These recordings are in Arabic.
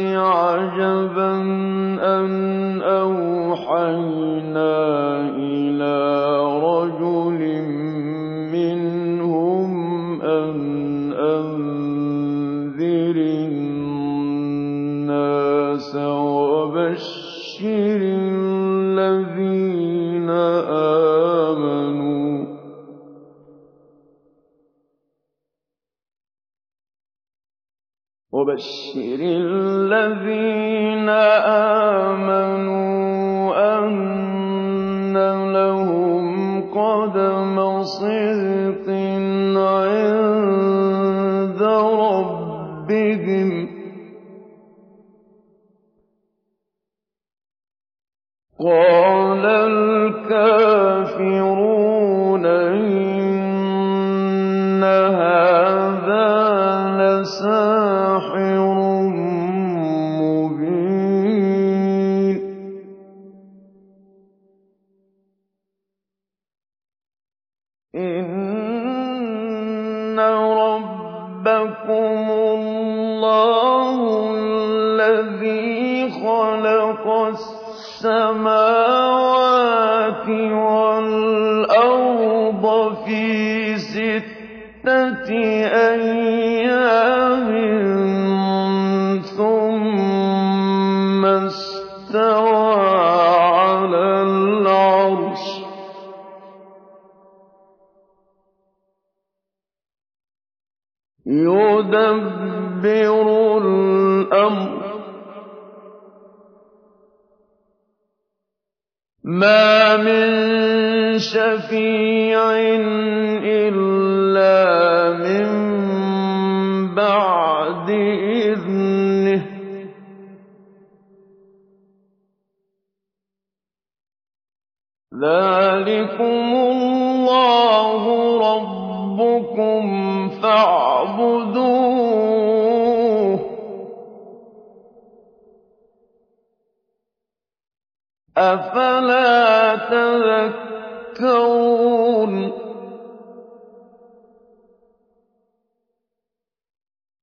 عجبا أن أوحينا إلى رجل منهم أن أنذر الناس وبشر الذين آمنوا. وبشر الذي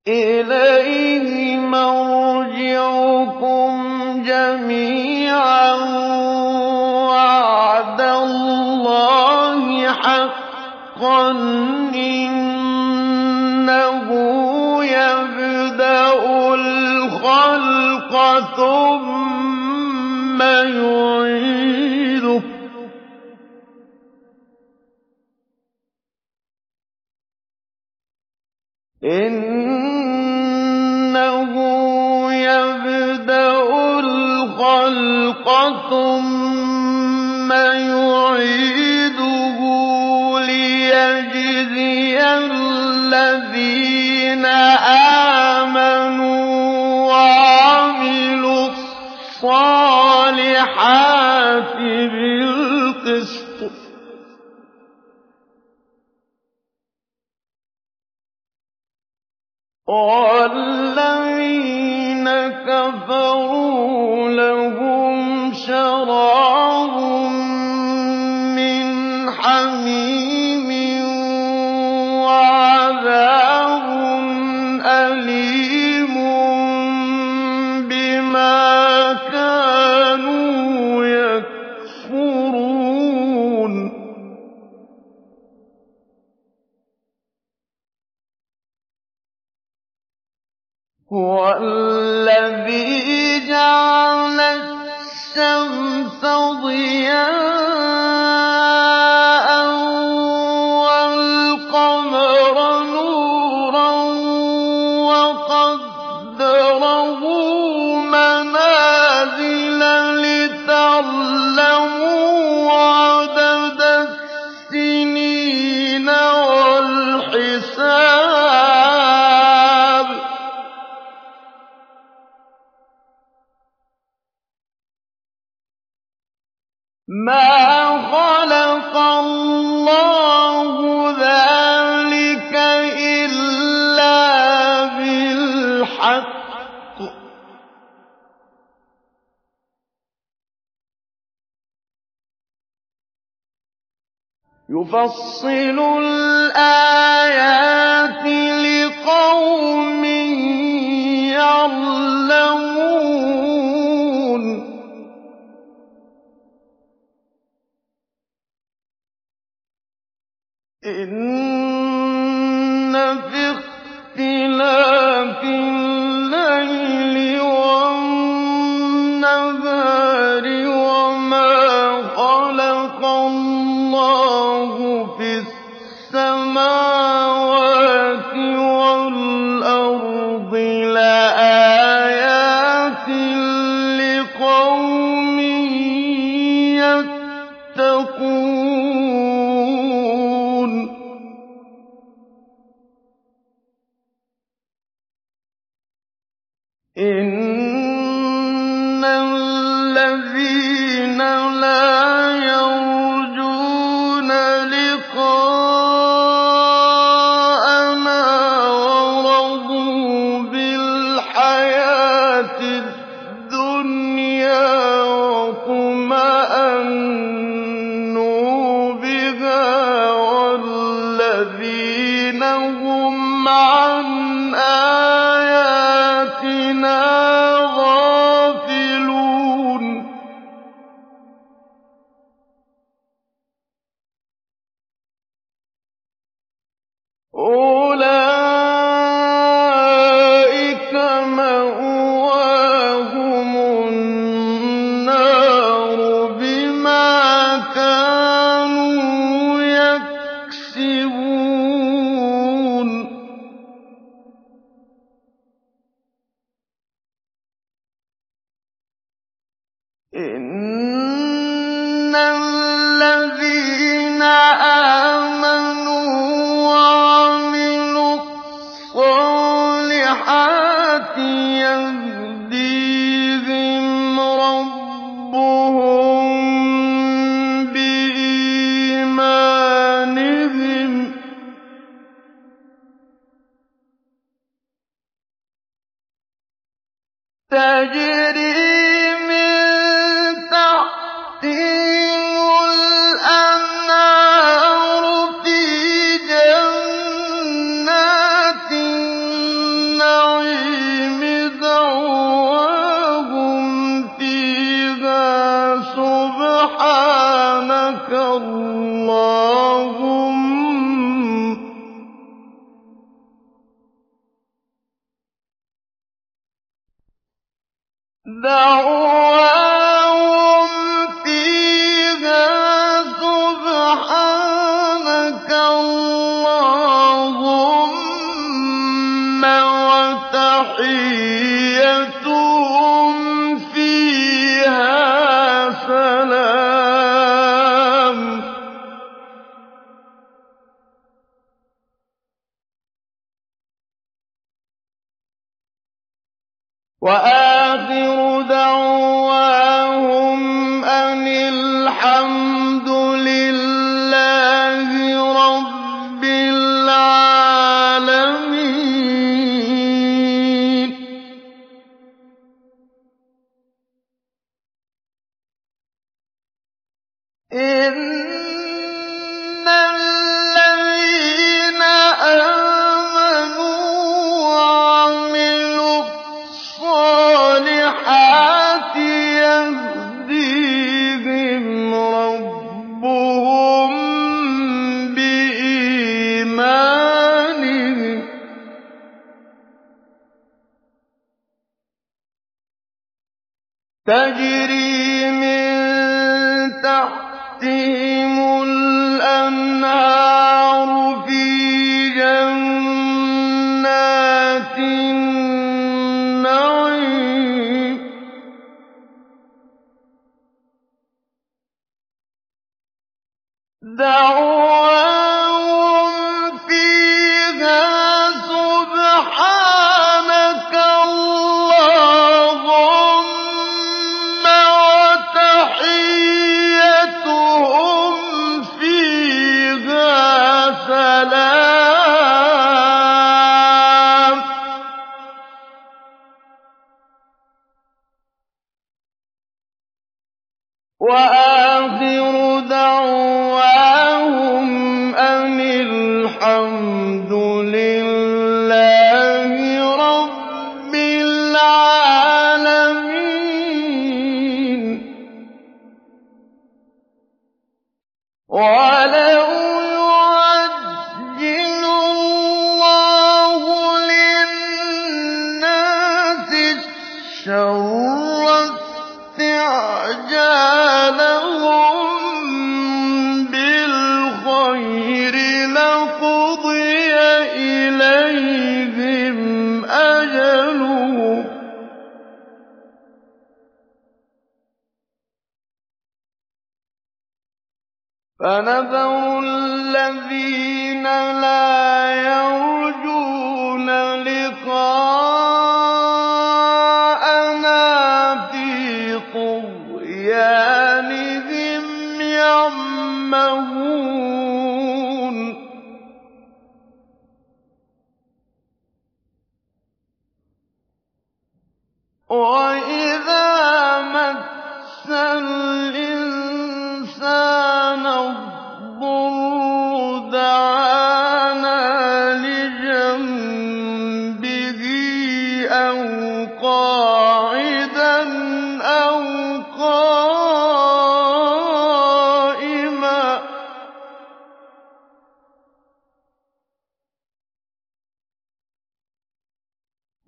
إليه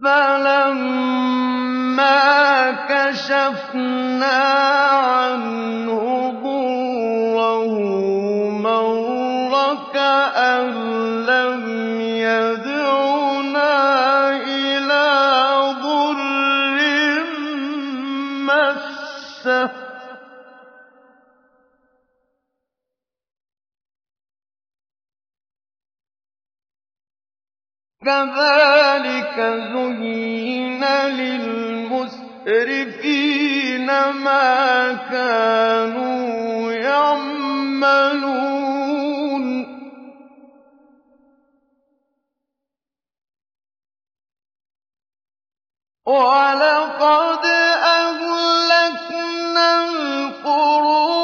فَلَمَّا كَشَفْنَا عَنْهُ ضُرَّهُ مَرَّ كَأَن لَّمْ يَدْعُنَا إِلَىٰ ضُرٍّ مَّسَّهُ ۚ كَذَٰلِكَ كذلك زين للمسرفين ما كانوا يعملون ولقد أهلكنا القرون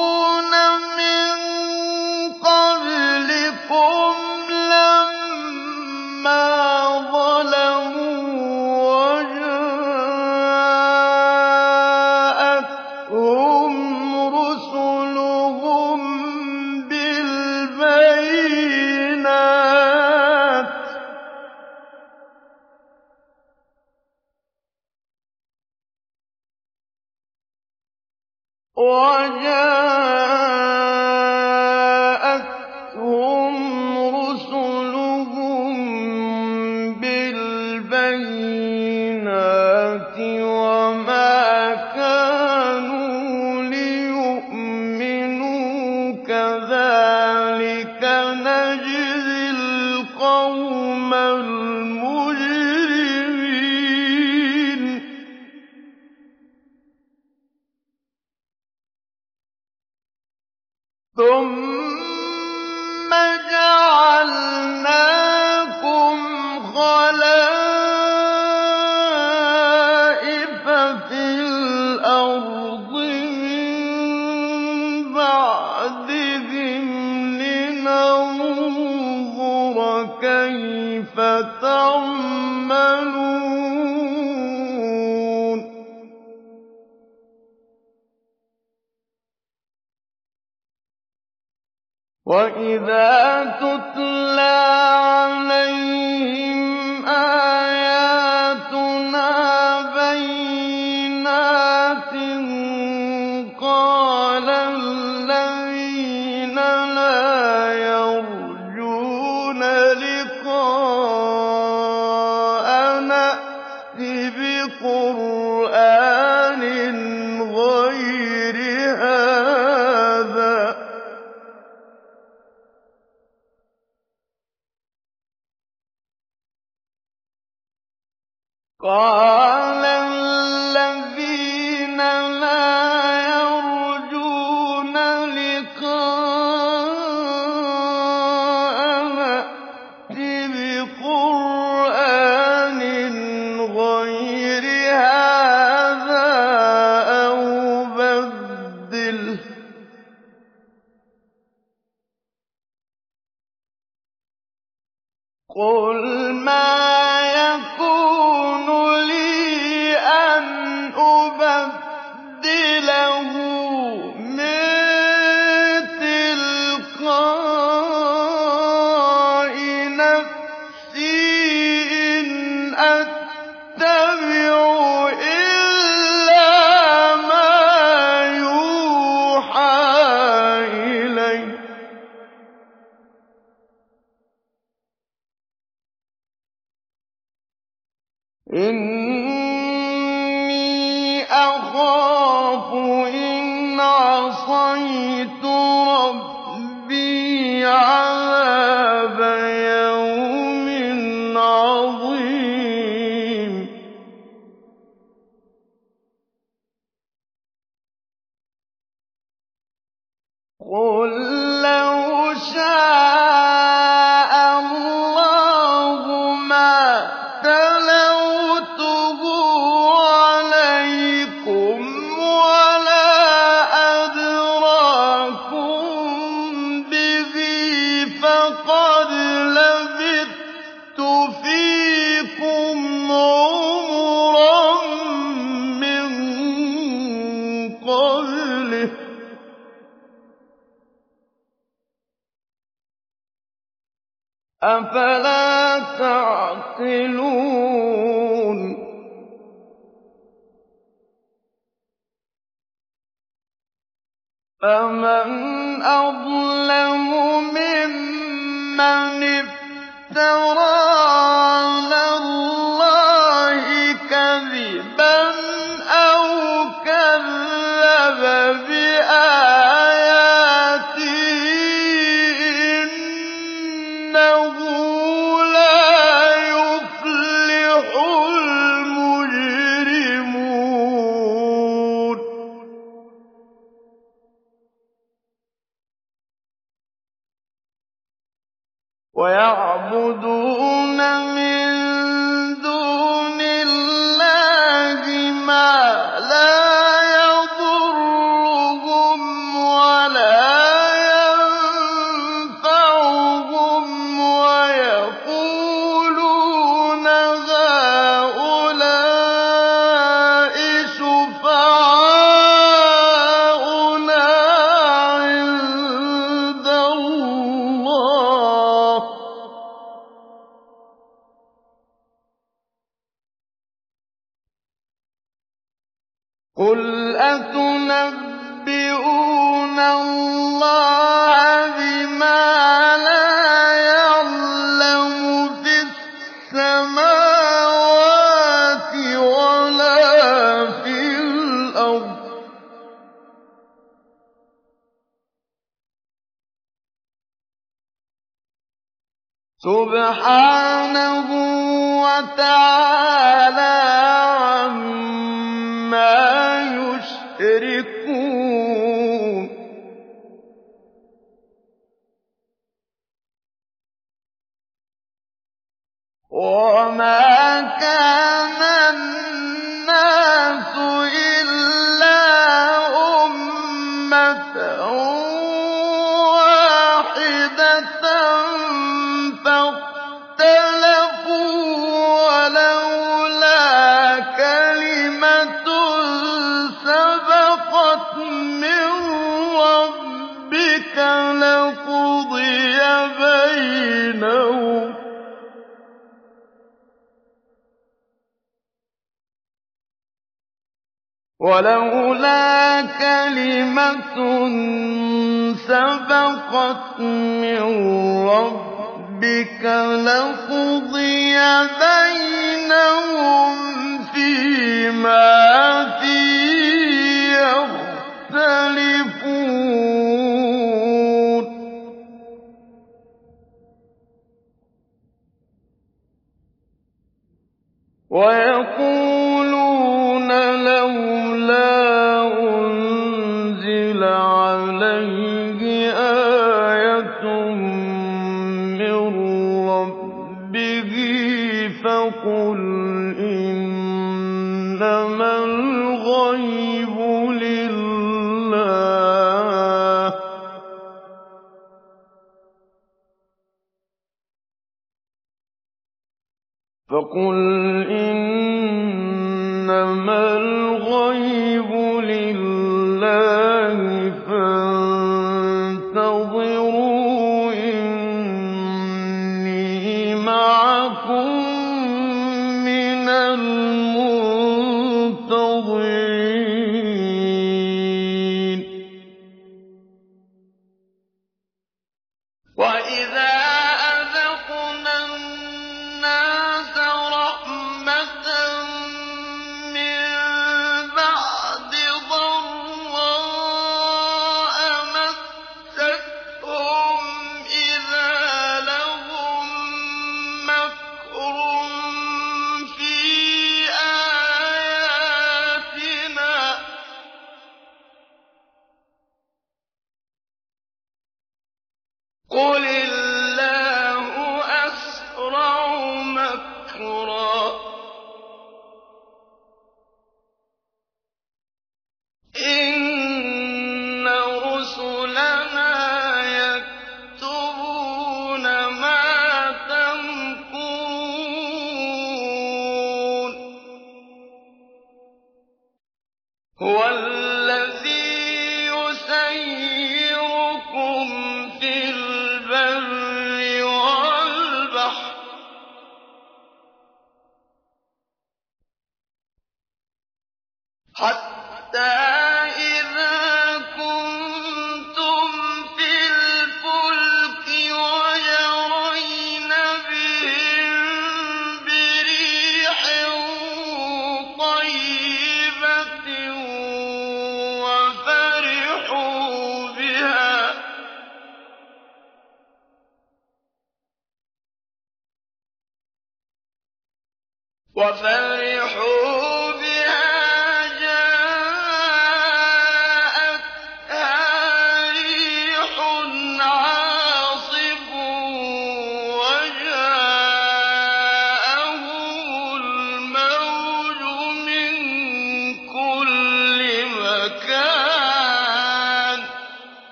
قال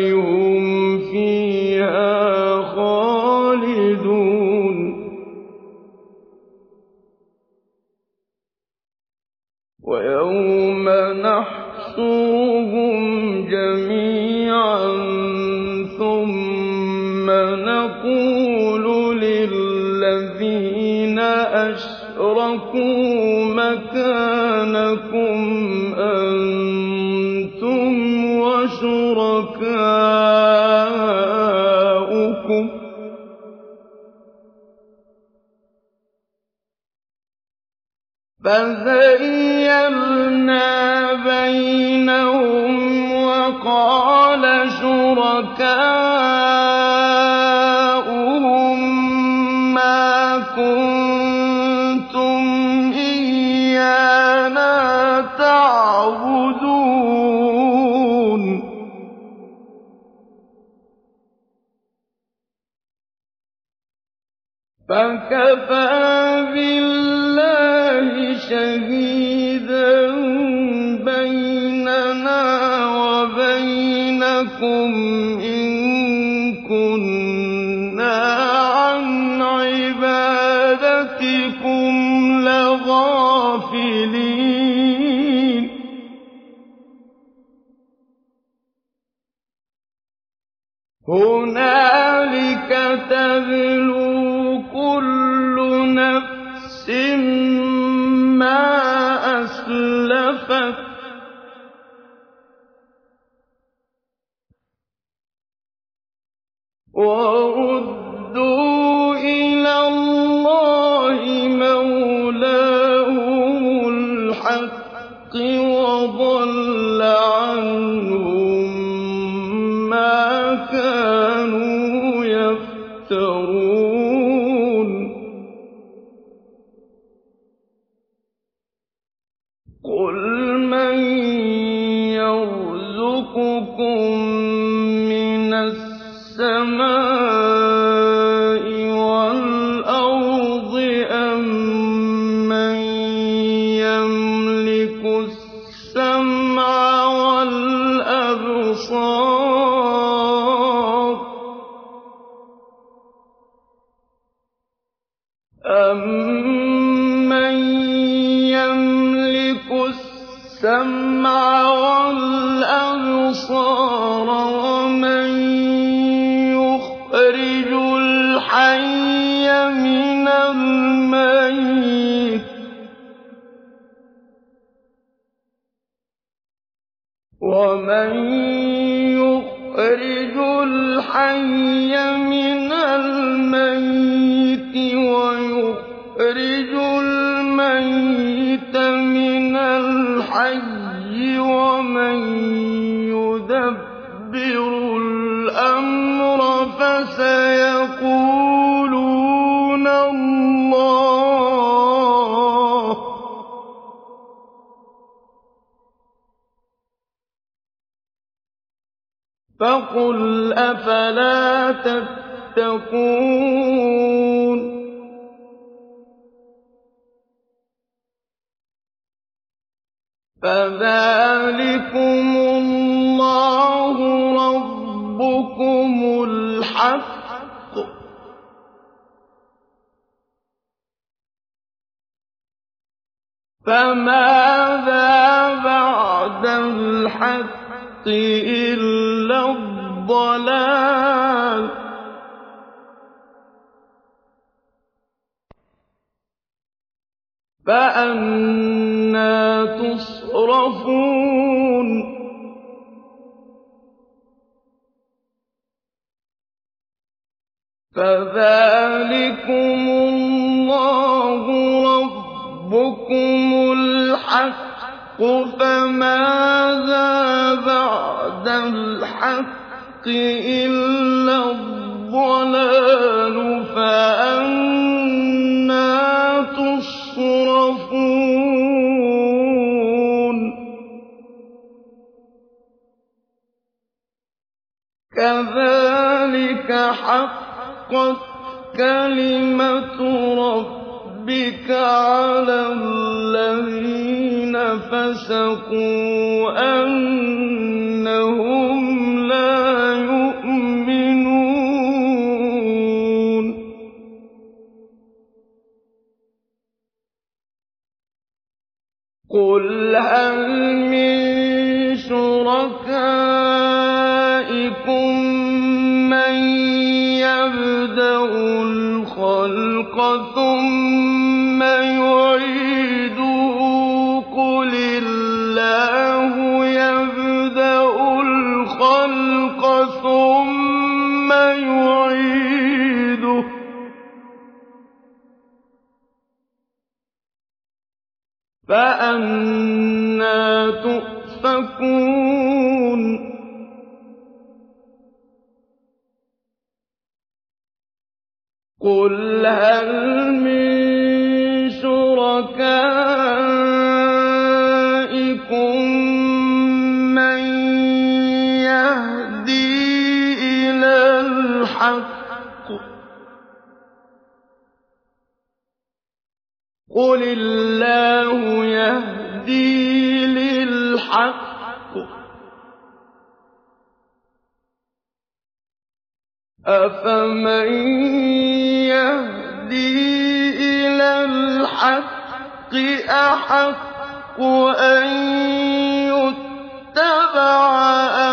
يهود فَزَيَّلْنَا بَيْنَهُمْ ۖ وَقَالَ شركاء مَّا كُنتُمْ تَعْبُدُونَ. فَكَفَىٰ شَهِيدًا بَيْنَنَا وَبَيْنَكُمْ إِن كُنَّا عَنْ عِبَادَتِكُمْ لَغَافِلِينَ. وهو وَيُخْرِجُ الْمَيِّتَ فَقُلْ أَفَلَا تَتَّقُونَ فَذَٰلِكُمُ اللَّهُ رَبُّكُمُ الْحَقُّ ۖ فَمَاذَا بَعْدَ الْحَقِّ إِلَّا الضَّلَالُ ۖ. فَأَنَّىٰ تُصْرَفُونَ. فَذَٰلِكُمُ اللَّهُ رَبُّكُمُ الْحَقُّ ۖ. فَمَاذَا بَعْدَ الْحَقِّ إِلَّا الضَّلَالُ ۖ فَأَنَّىٰ تُصْرَفُونَ؟ كَذَٰلِكَ حَقَّتْ كَلِمَتُ رَبِّكَ عَلَى الَّذِينَ فَسَقُوا أَنَّهُمْ لَا يُؤْمِنُونَ. قُلْ هَلْ مِن شُرَكَائِكُم مَّن يَبْدَأُ الْخَلْقَ ثُمَّ يُعِيدُهُ ۚ قُلِ اللَّهُ يَبْدَأُ الْخَلْقَ ثُمَّ يُعِيدُهُ ۚ فَأَنَّىٰ تُؤْفَكُونَ قُلْ هَلْ مِن شُرَكَائِكُم مَّن يَهْدِي إِلَى الْحَقِّ ۚ قُلِ اللَّهُ يَهْدِي لِلْحَقِّ ۗ أَفَمَن يَهْدِي إِلَى الْحَقِّ أَحَقُّ أَن يُتَّبَعَ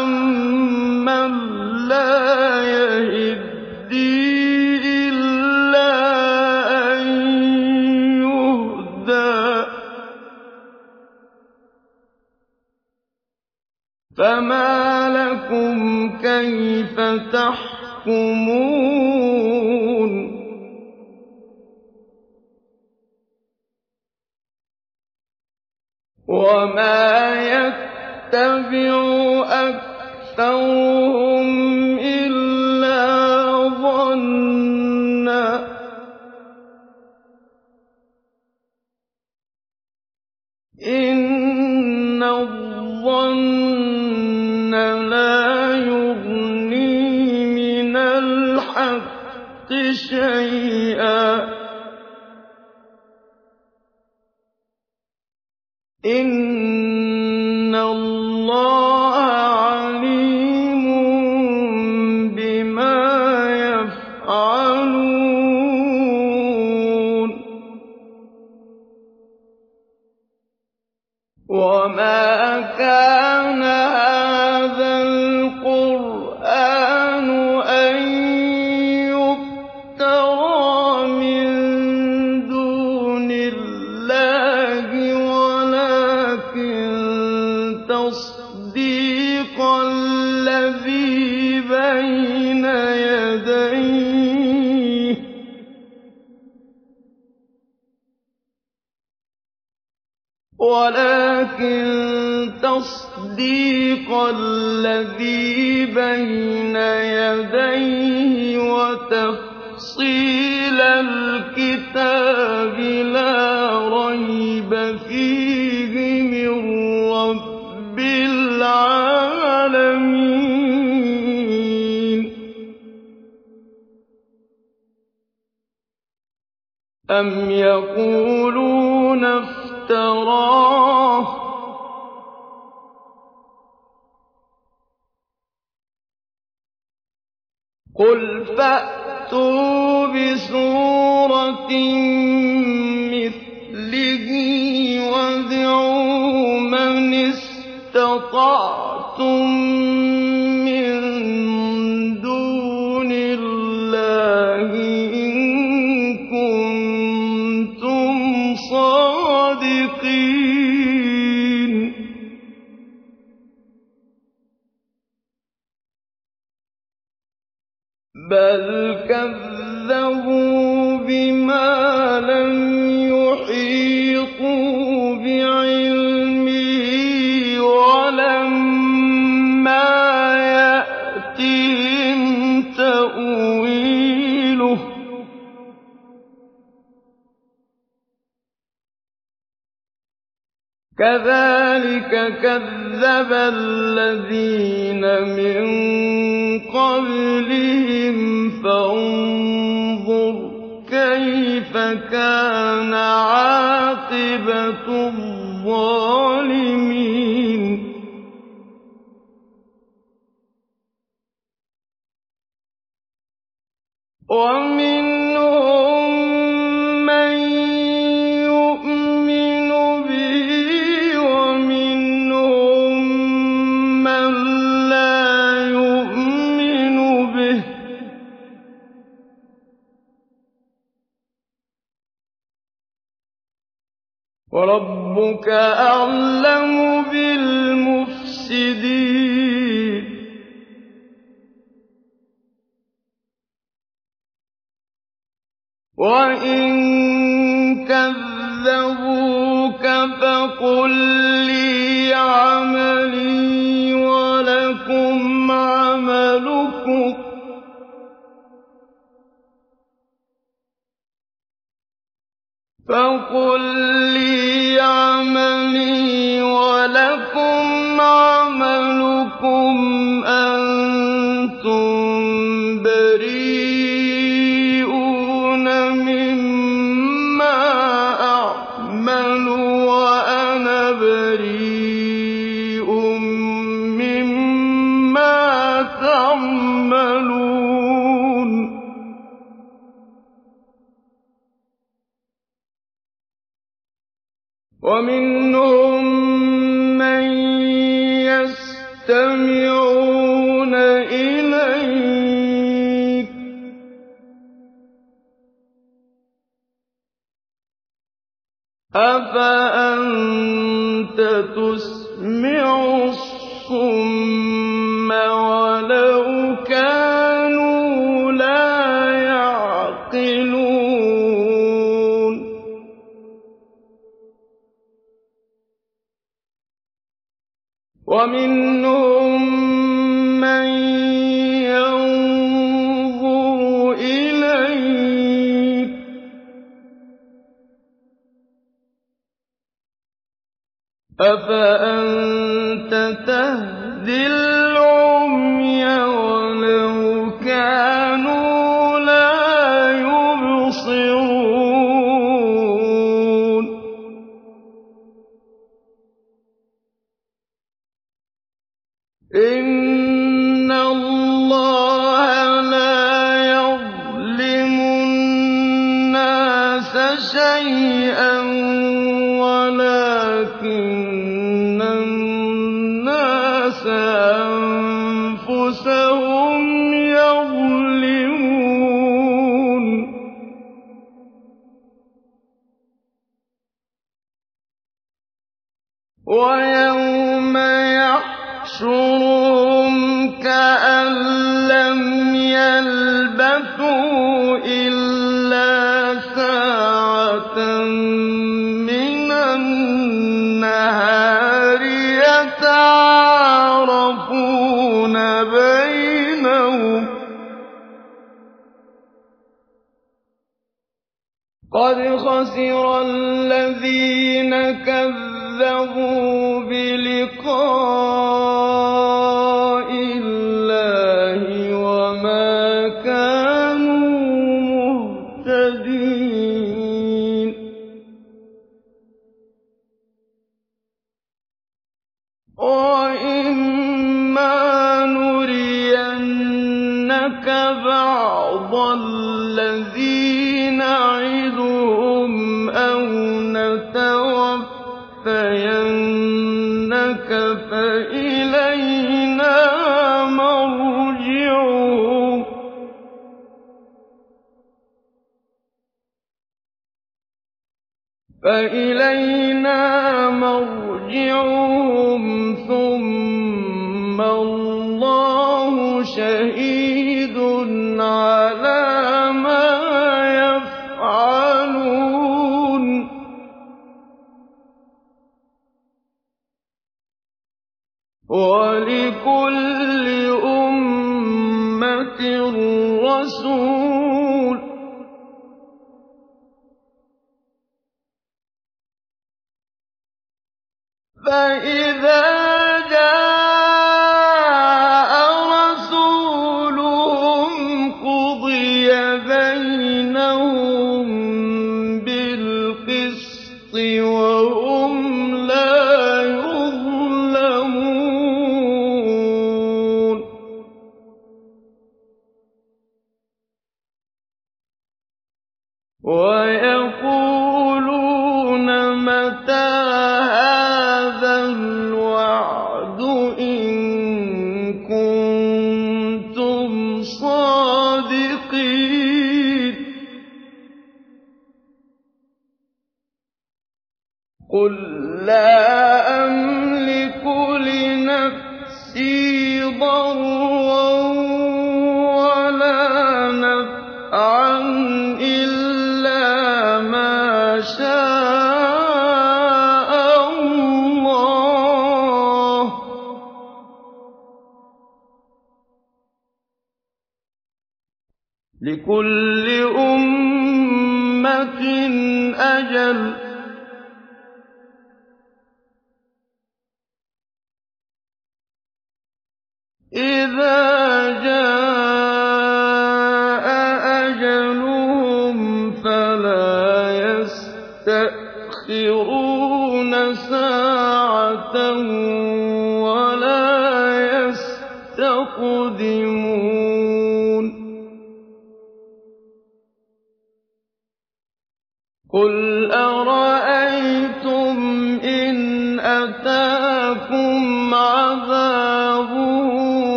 أَمَّن لَّا يَهِدِّي إِلَّا أَن يُهْدَىٰ ۖ فَمَا لَكُمْ كَيْفَ وَمَا يَتَّبِعُ أَكْثَرُهُمْ إِلَّا ظَنًّا ۚ إِنَّ الظَّنَّ شَيْئًا ۚ. إِنَّ الَّذِي بَيْنَ يَدَيْهِ وَتَفْصِيلَ الْكِتَابِ لَا رَيْبَ فِيهِ مِن رَّبِّ الْعَالَمِينَ. أَمْ يَقُولُونَ افْتَرَاهُ قُلْ فَأْتُوا بِسُورَةٍ مِّثْلِهِ وَادْعُوا مَنِ اسْتَطَعْتُم ومن أَفَأَنتَ وَيَقُولُونَ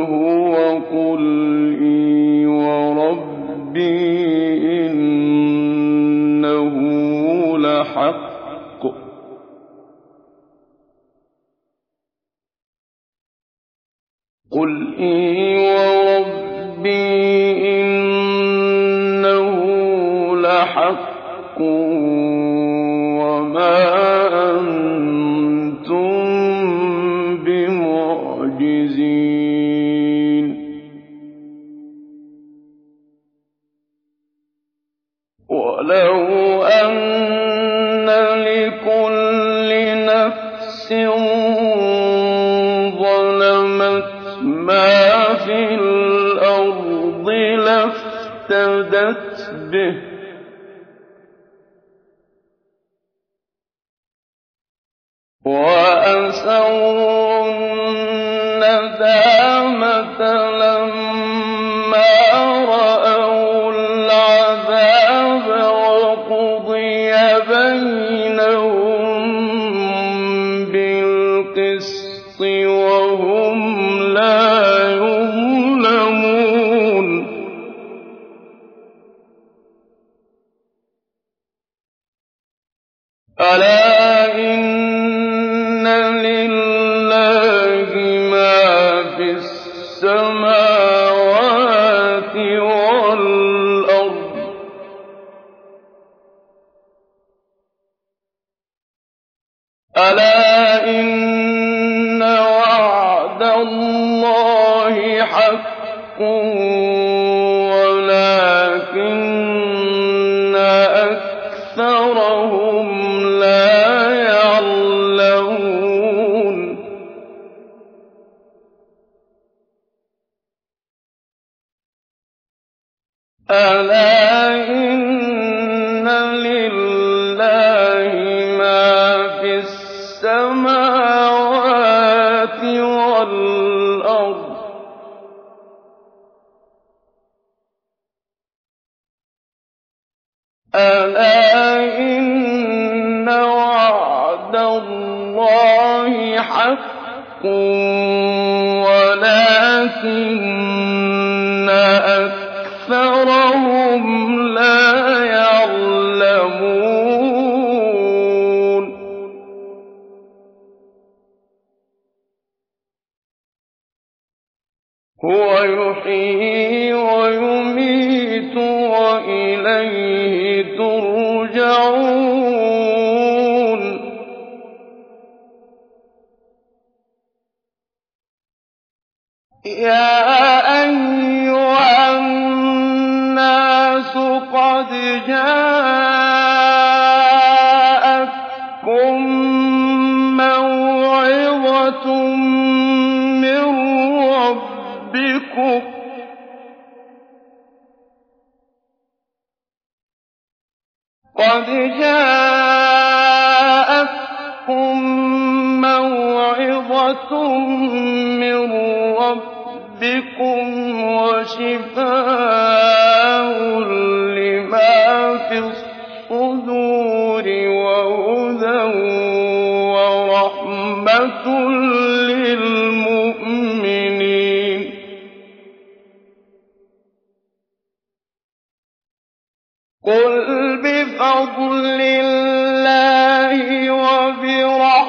هُوَ ۖ قُلْ إِي وَرَبِّي يَا أَيُّهَا النَّاسُ قَدْ جَاءَتْكُم مَّوْعِظَةٌ مِّن رَّبِّكُمْ ۖ. بِكُمْ وَشِفَاءٌ لِّمَا فِي الصُّدُورِ وَهُدًى وَرَحْمَةٌ لِّلْمُؤْمِنِينَ. قُلْ بِفَضْلِ اللَّهِ وَبِرَحْمَتِهِ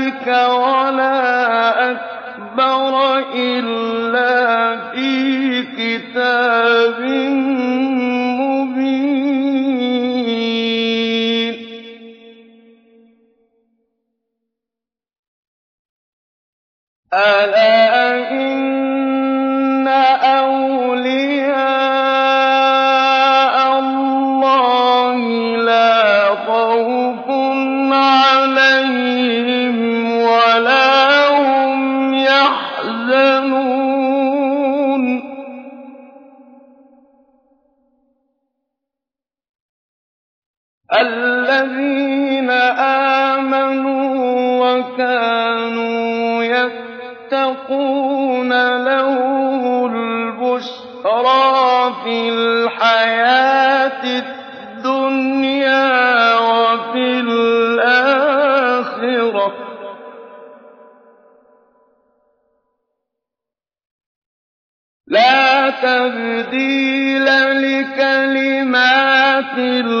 ذلك ولا أكبر إلا في كتاب مبين. ألا وَفِي الْحَيَاةِ الدُّنْيَا وَفِي الْآخِرَةِ ۚ. لَا تَبْدِيلَ لِكَلِمَاتِ اللَّهِ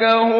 ذَٰلِكَ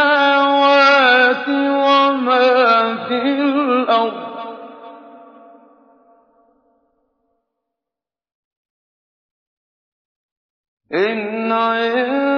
السَّمَاوَاتِ وَمَا فِي الْأَرْضِ ۗ. إِنْ عِندَكُم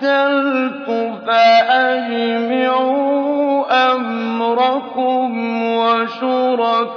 تَوَكَّلْتُ فَأَجْمِعُوا أَمْرَكُمْ وَشُرَكَاءَكُمْ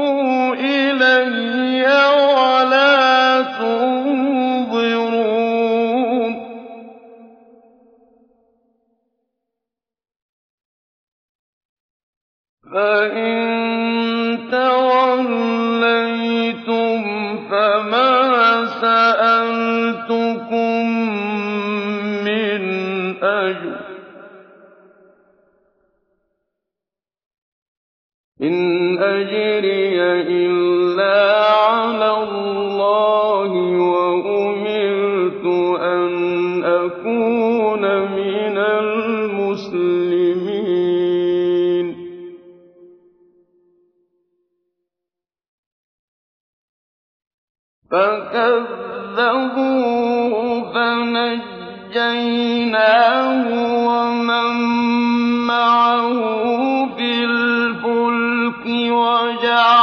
فَإِن تَوَلَّيْتُمْ فَمَا سَأَلْتُكُم مِّنْ أَجْرٍ ۖ إِنْ أَجْرِيَ فَكَذَّبُوهُ فَنَجَّيْنَاهُ وَمَن مَّعَهُ فِي الْفُلْكِ وَجَعَلْنَاهُمْ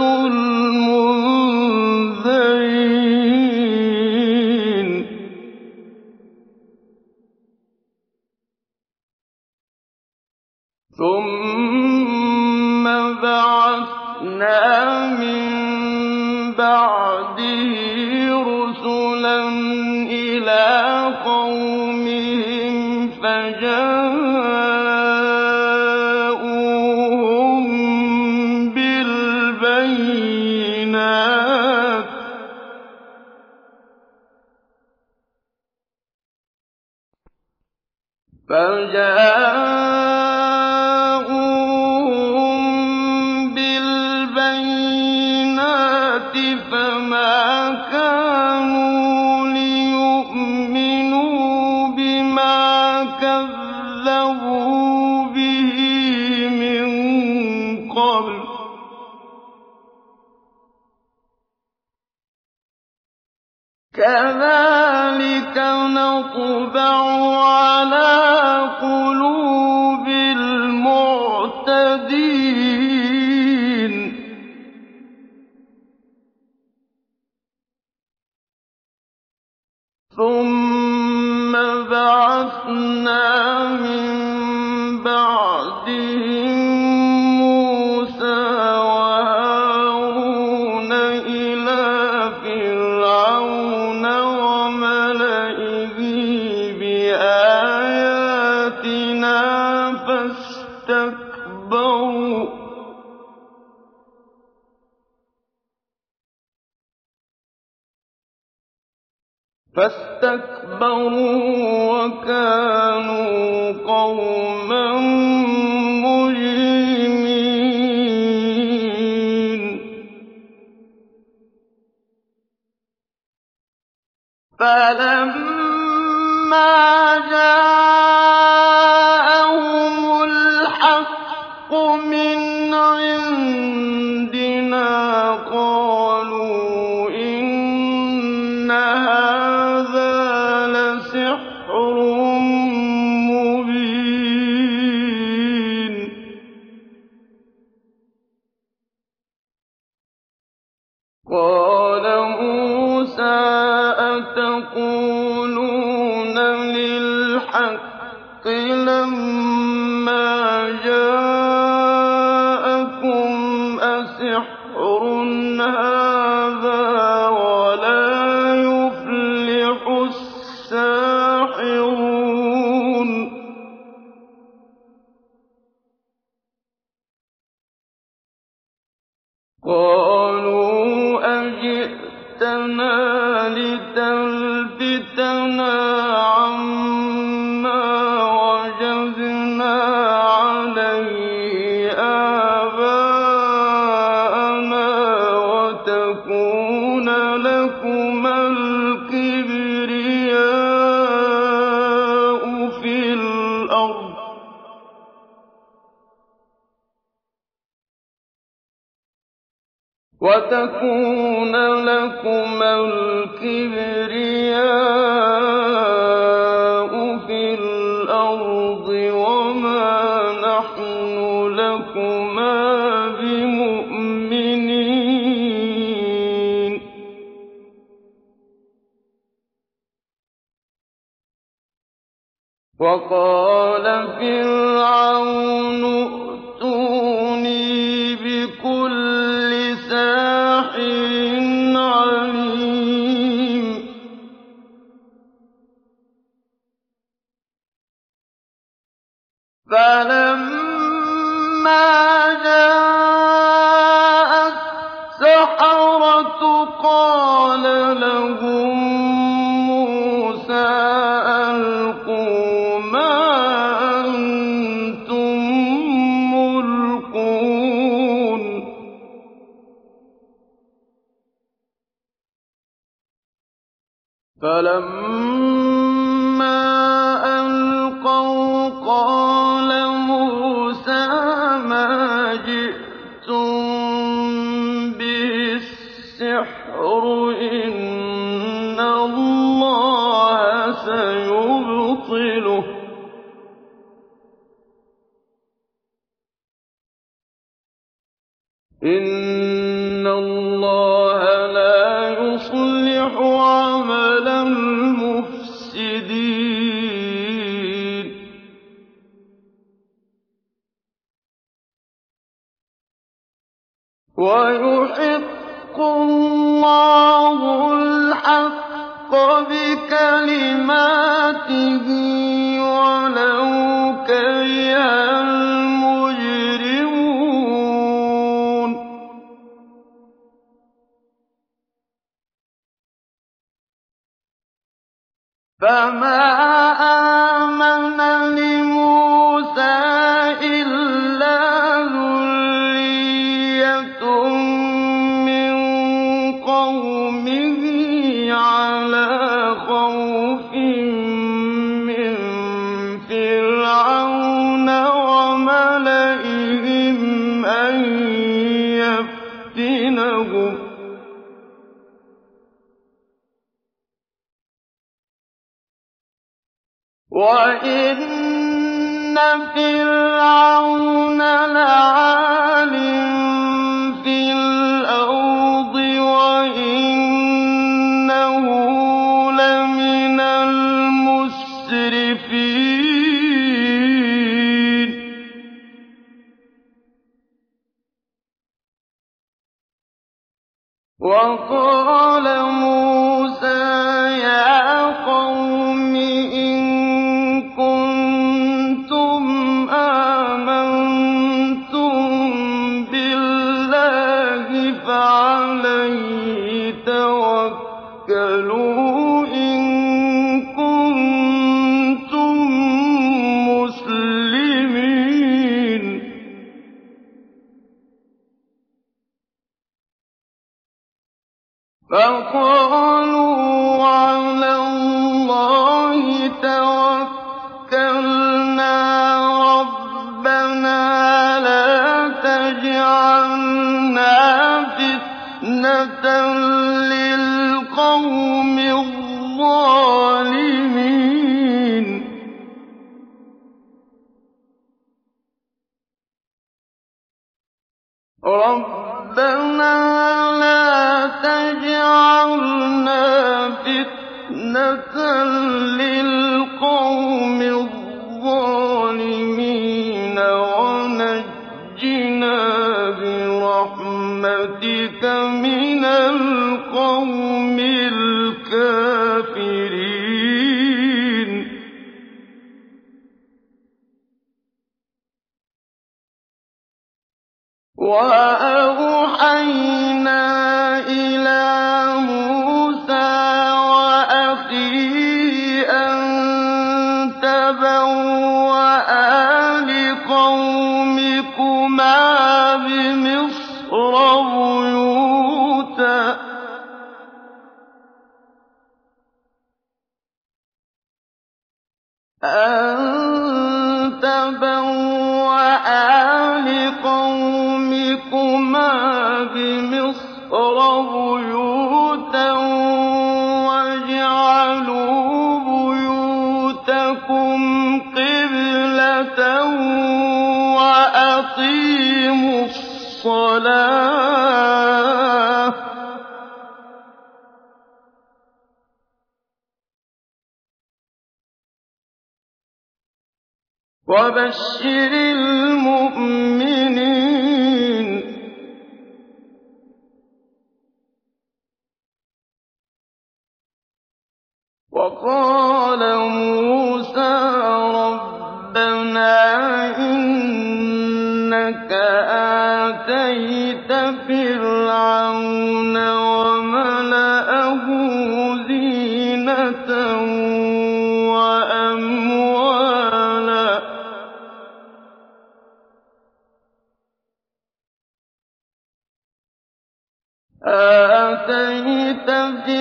الْمُنذَرِينَ. ثُمَّ بَعَثْنَا مِن بَعْدِهِ رُسُلًا إِلَىٰ قَوْمِهِمْ فَجَاءُوا الأرض. وتكون لكما الكبرياء وقال فرعون وَقَالَ فِي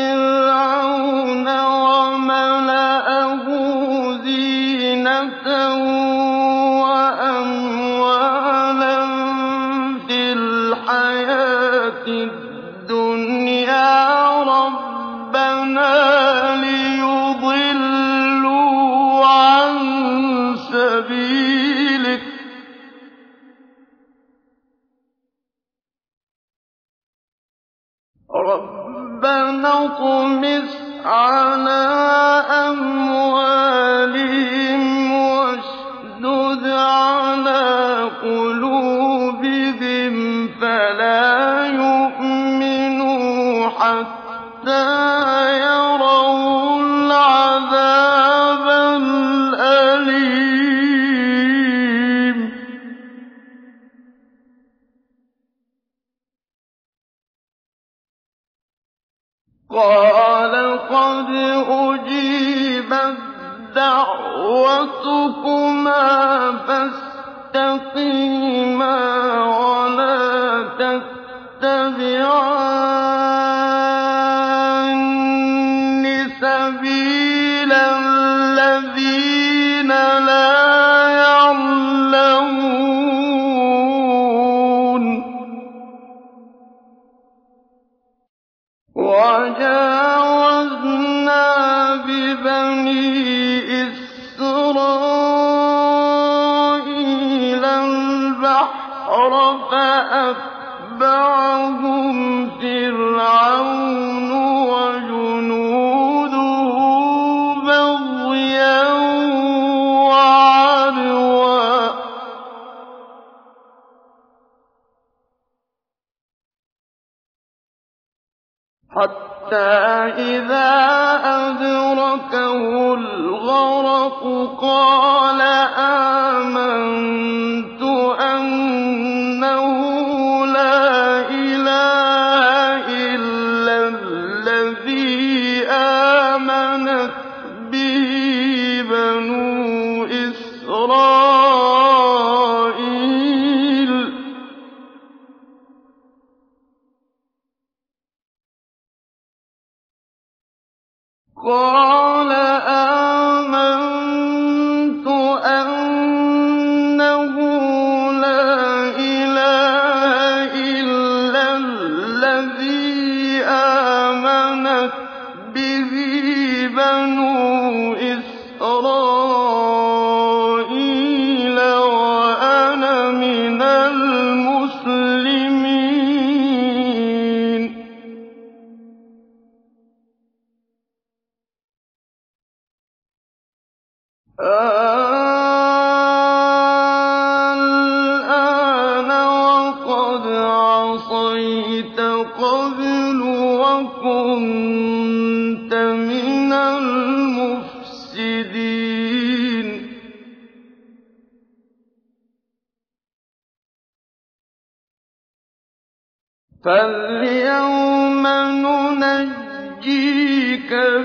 فَالْيَوْمَ نُنَجِّيكَ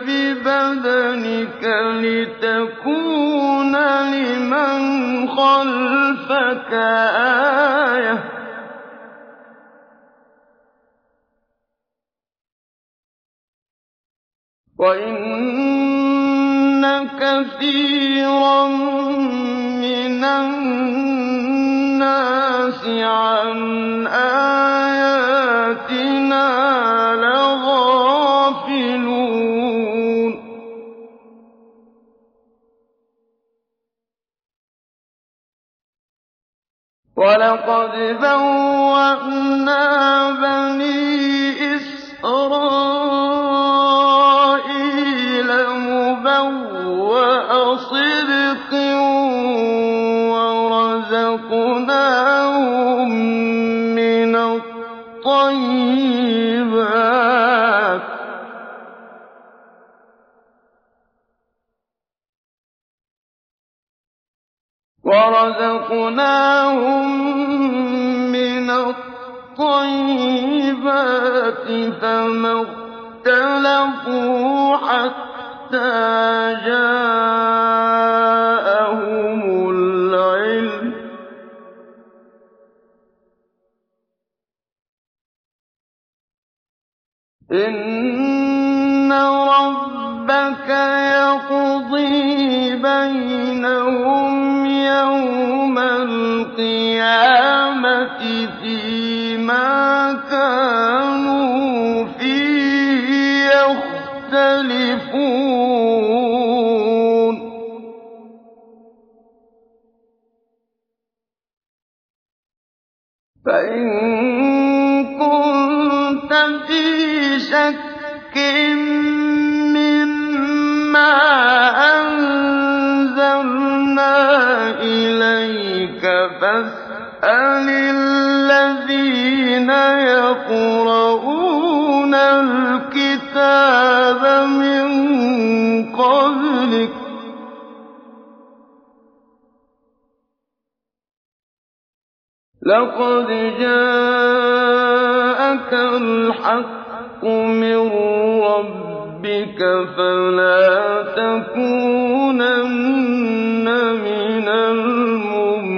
بِبَدَنِكَ لِتَكُونَ لِمَنْ خَلْفَكَ آيَةً ۚ وَإِنَّ وَلَقَدْ لَقَدْ جَاءَكَ الْحَقُّ مِن رَّبِّكَ فَلَا تَكُونَنَّ مِنَ الْمُمْتَرِينَ.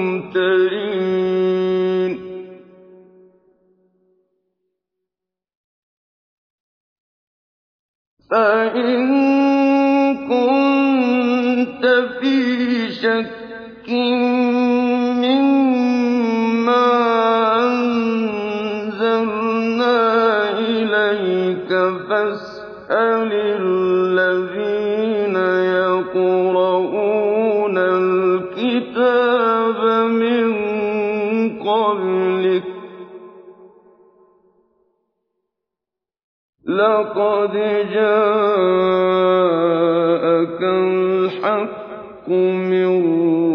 فَإِن لقد جاءك الحق من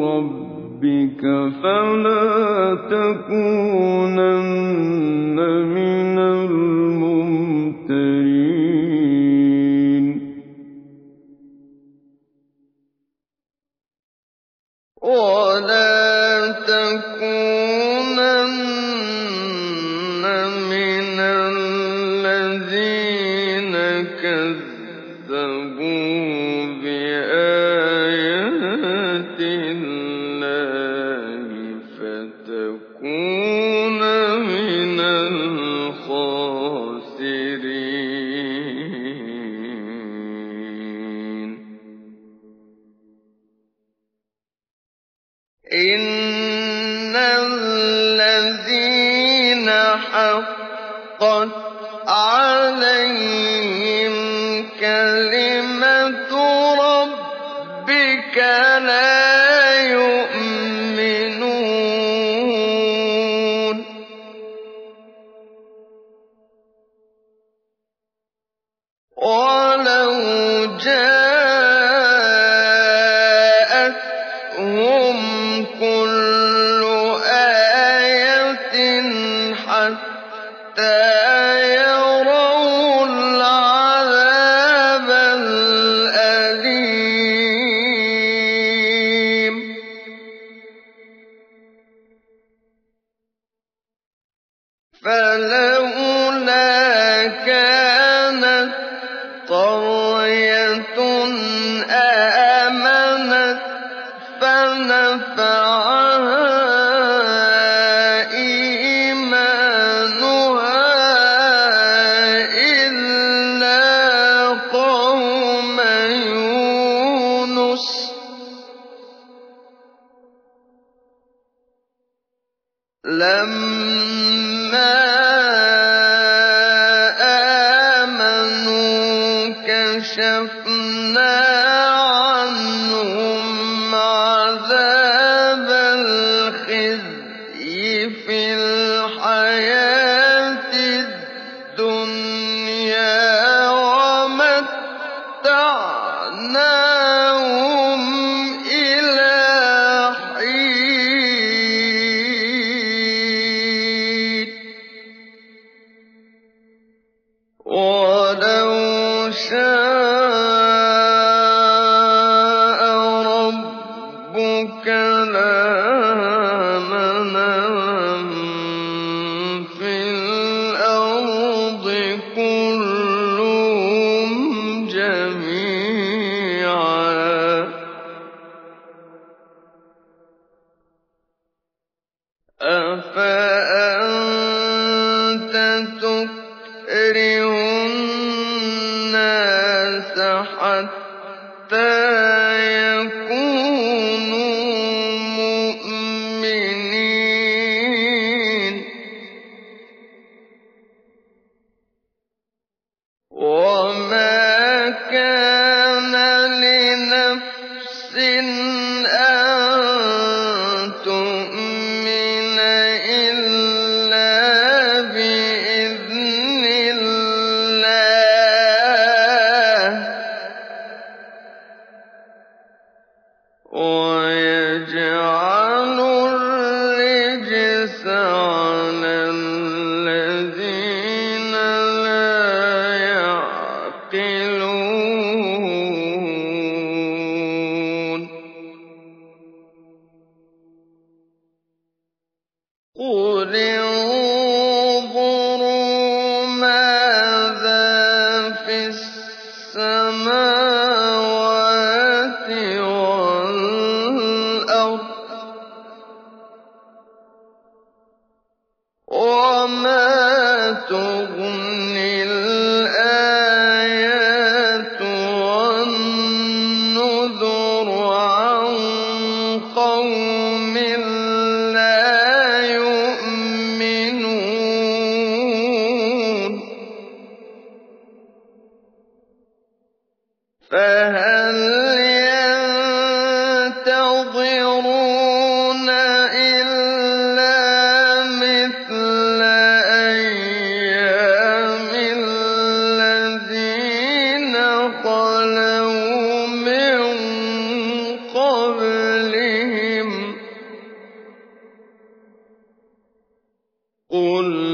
ربك فلا تكونن من الممتدين لَمَّا آمَنُوا كشف قُلْ